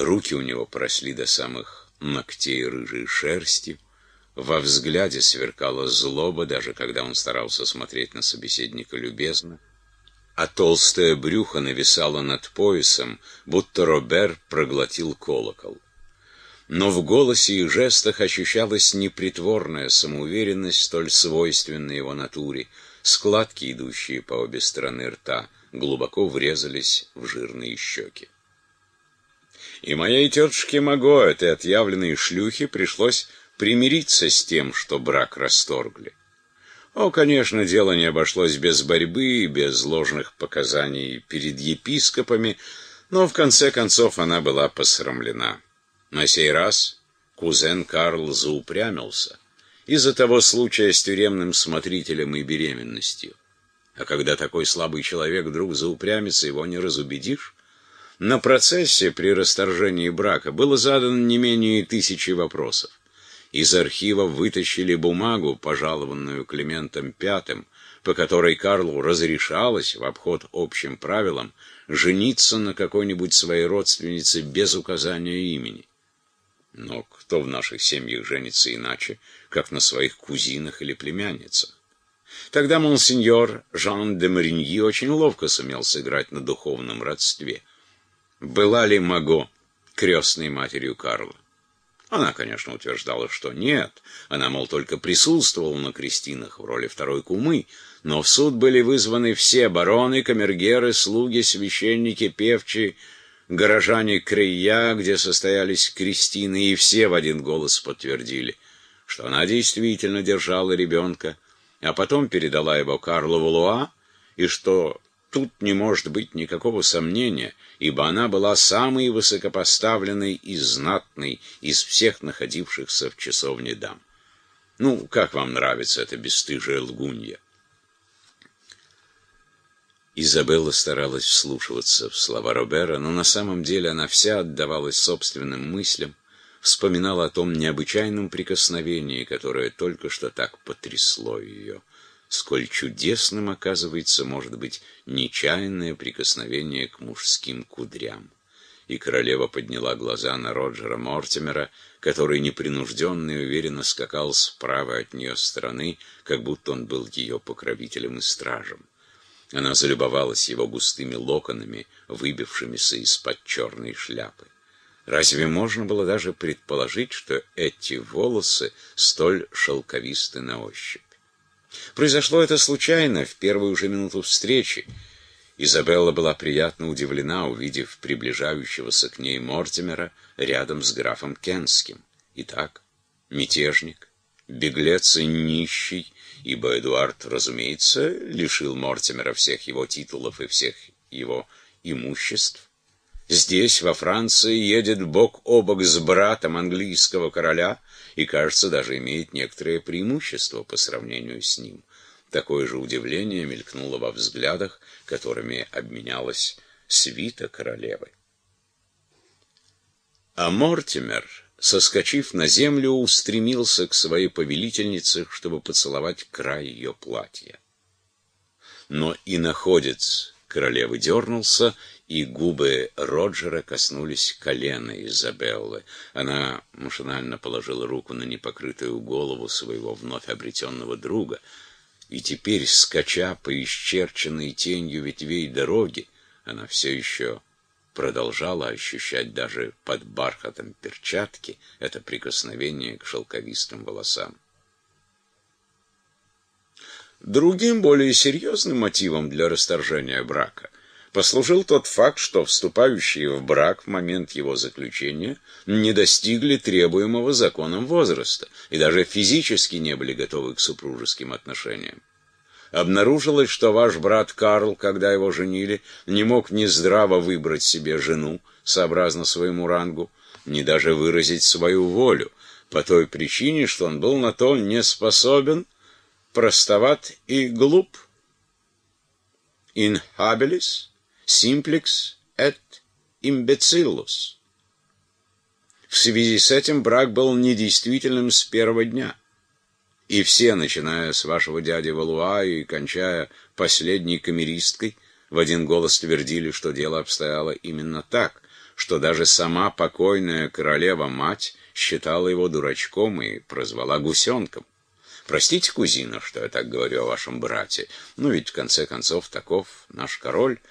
Руки у него поросли до самых ногтей рыжей шерстью. Во взгляде сверкала злоба, даже когда он старался смотреть на собеседника любезно. А толстое брюхо нависало над поясом, будто Робер проглотил колокол. Но в голосе и жестах ощущалась непритворная самоуверенность, столь свойственная его натуре. Складки, идущие по обе стороны рта, глубоко врезались в жирные щеки. И моей тетушке Маго, этой отъявленной шлюхе, пришлось примириться с тем, что брак расторгли. О, конечно, дело не обошлось без борьбы, без ложных показаний перед епископами, но в конце концов она была посрамлена. На сей раз кузен Карл заупрямился из-за того случая с тюремным смотрителем и беременностью. А когда такой слабый человек вдруг заупрямится, его не разубедишь. На процессе при расторжении брака было задано не менее тысячи вопросов. Из архива вытащили бумагу, пожалованную Климентом V, по которой Карлу разрешалось, в обход общим правилам, жениться на какой-нибудь своей родственнице без указания имени. Но кто в наших семьях женится иначе, как на своих кузинах или племянницах? Тогда монсеньор Жан де Мариньи очень ловко сумел сыграть на духовном родстве – была ли Маго крестной матерью Карла. Она, конечно, утверждала, что нет. Она, мол, только присутствовала на крестинах в роли второй кумы, но в суд были вызваны все бароны, камергеры, слуги, священники, певчи, горожане Крия, где состоялись крестины, и все в один голос подтвердили, что она действительно держала ребенка, а потом передала его Карлу Валуа, и что тут не может быть никакого сомнения, ибо она была самой высокопоставленной и знатной из всех находившихся в часовне дам. Ну, как вам нравится эта бесстыжая лгунья? Изабелла старалась вслушиваться в слова Робера, но на самом деле она вся отдавалась собственным мыслям, вспоминала о том необычайном прикосновении, которое только что так потрясло ее сколь чудесным, оказывается, может быть нечаянное прикосновение к мужским кудрям. И королева подняла глаза на Роджера Мортимера, который непринужденно и уверенно скакал справа от нее стороны, как будто он был ее покровителем и стражем. Она залюбовалась его густыми локонами, выбившимися из-под черной шляпы. Разве можно было даже предположить, что эти волосы столь шелковисты на ощупь? Произошло это случайно, в первую же минуту встречи. Изабелла была приятно удивлена, увидев приближающегося к ней Мортимера рядом с графом Кенским. Итак, мятежник, беглец и нищий, ибо Эдуард, разумеется, лишил Мортимера всех его титулов и всех его имуществ. Здесь, во Франции, едет бок о бок с братом английского короля и, кажется, даже имеет некоторое преимущество по сравнению с ним. Такое же удивление мелькнуло во взглядах, которыми обменялась свита королевы. А Мортимер, соскочив на землю, устремился к своей повелительнице, чтобы поцеловать край ее платья. Но и находец королевы дернулся и губы Роджера коснулись колена Изабеллы. Она машинально положила руку на непокрытую голову своего вновь обретенного друга, и теперь, скача по исчерченной тенью ветвей дороги, она все еще продолжала ощущать даже под бархатом перчатки это прикосновение к шелковистым волосам. Другим, более серьезным мотивом для расторжения брака – послужил тот факт, что вступающие в брак в момент его заключения не достигли требуемого законом возраста и даже физически не были готовы к супружеским отношениям. Обнаружилось, что ваш брат Карл, когда его женили, не мог ни здраво выбрать себе жену, сообразно своему рангу, ни даже выразить свою волю, по той причине, что он был на то не способен, простоват и глуп. Habilis simplex et imbecillus. В связи с этим брак был недействительным с первого дня. И все, начиная с вашего дяди Валуа и кончая последней камеристкой, в один голос твердили, что дело обстояло именно так, что даже сама покойная королева-мать считала его дурачком и прозвала гусенком. Простите, кузина, что я так говорю о вашем брате, но ведь в конце концов таков наш король —